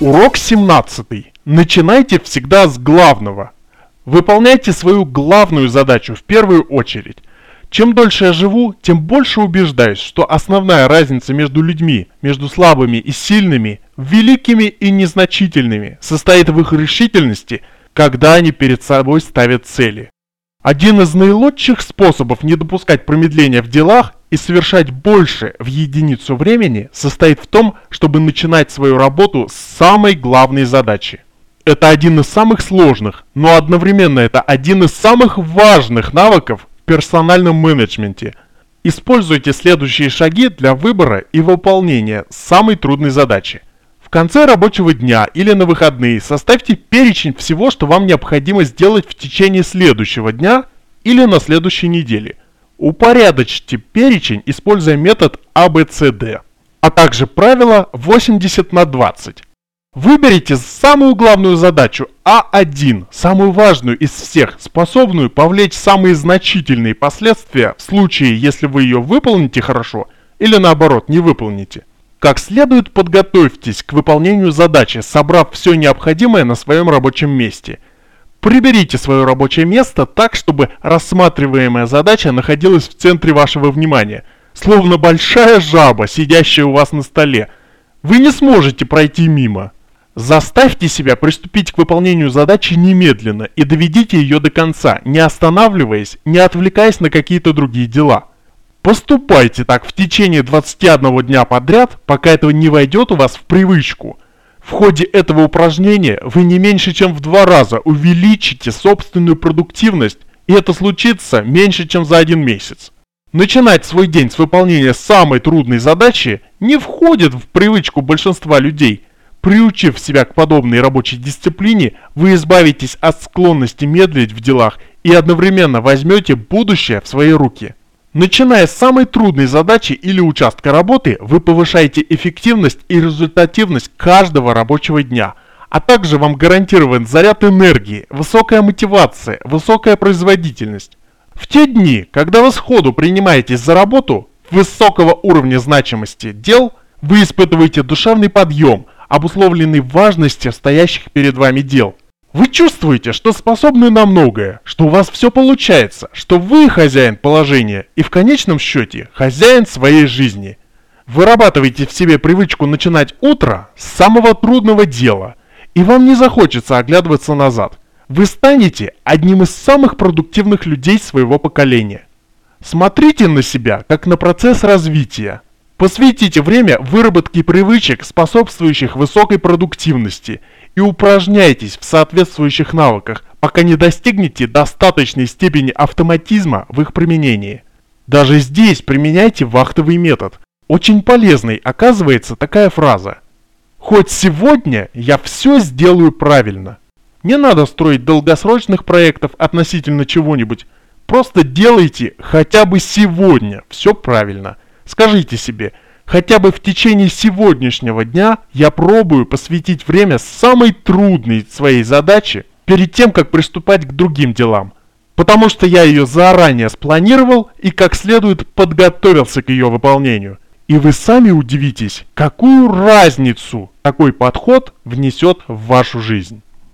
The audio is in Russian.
Урок 17. Начинайте всегда с главного. Выполняйте свою главную задачу в первую очередь. Чем дольше я живу, тем больше убеждаюсь, что основная разница между людьми, между слабыми и сильными, великими и незначительными, состоит в их решительности, когда они перед собой ставят цели. Один из наилучших способов не допускать промедления в делах и совершать больше в единицу времени состоит в том, чтобы начинать свою работу с самой главной задачи. Это один из самых сложных, но одновременно это один из самых важных навыков в персональном менеджменте. Используйте следующие шаги для выбора и выполнения самой трудной задачи. В конце рабочего дня или на выходные составьте перечень всего, что вам необходимо сделать в течение следующего дня или на следующей неделе – Упорядочьте перечень, используя метод ABCD, а, а также правило 80 на 20. Выберите самую главную задачу А1, самую важную из всех, способную повлечь самые значительные последствия в случае, если вы ее выполните хорошо или наоборот не выполните. Как следует подготовьтесь к выполнению задачи, собрав все необходимое на своем рабочем месте – Приберите свое рабочее место так, чтобы рассматриваемая задача находилась в центре вашего внимания, словно большая жаба, сидящая у вас на столе. Вы не сможете пройти мимо. Заставьте себя приступить к выполнению задачи немедленно и доведите ее до конца, не останавливаясь, не отвлекаясь на какие-то другие дела. Поступайте так в течение 21 дня подряд, пока этого не войдет у вас в привычку – в ходе этого упражнения вы не меньше чем в два раза увеличите собственную продуктивность, и это случится меньше чем за один месяц. Начинать свой день с выполнения самой трудной задачи не входит в привычку большинства людей. Приучив себя к подобной рабочей дисциплине, вы избавитесь от склонности медлить в делах и одновременно возьмете будущее в свои руки. Начиная с самой трудной задачи или участка работы, вы повышаете эффективность и результативность каждого рабочего дня, а также вам гарантирован заряд энергии, высокая мотивация, высокая производительность. В те дни, когда вы сходу принимаетесь за работу высокого уровня значимости дел, вы испытываете душевный подъем, обусловленный важностью стоящих перед вами дел. Вы чувствуете, что способны на многое, что у вас все получается, что вы хозяин положения и в конечном счете хозяин своей жизни. Вырабатывайте в себе привычку начинать утро с самого трудного дела, и вам не захочется оглядываться назад. Вы станете одним из самых продуктивных людей своего поколения. Смотрите на себя, как на процесс развития. Посвятите время выработке привычек, способствующих высокой продуктивности – и упражняйтесь в соответствующих навыках, пока не достигнете достаточной степени автоматизма в их применении. Даже здесь применяйте вахтовый метод. Очень полезной оказывается такая фраза. Хоть сегодня я все сделаю правильно. Не надо строить долгосрочных проектов относительно чего-нибудь. Просто делайте хотя бы сегодня все правильно. Скажите себе – Хотя бы в течение сегодняшнего дня я пробую посвятить время самой трудной своей задаче перед тем, как приступать к другим делам. Потому что я ее заранее спланировал и как следует подготовился к ее выполнению. И вы сами удивитесь, какую разницу такой подход внесет в вашу жизнь.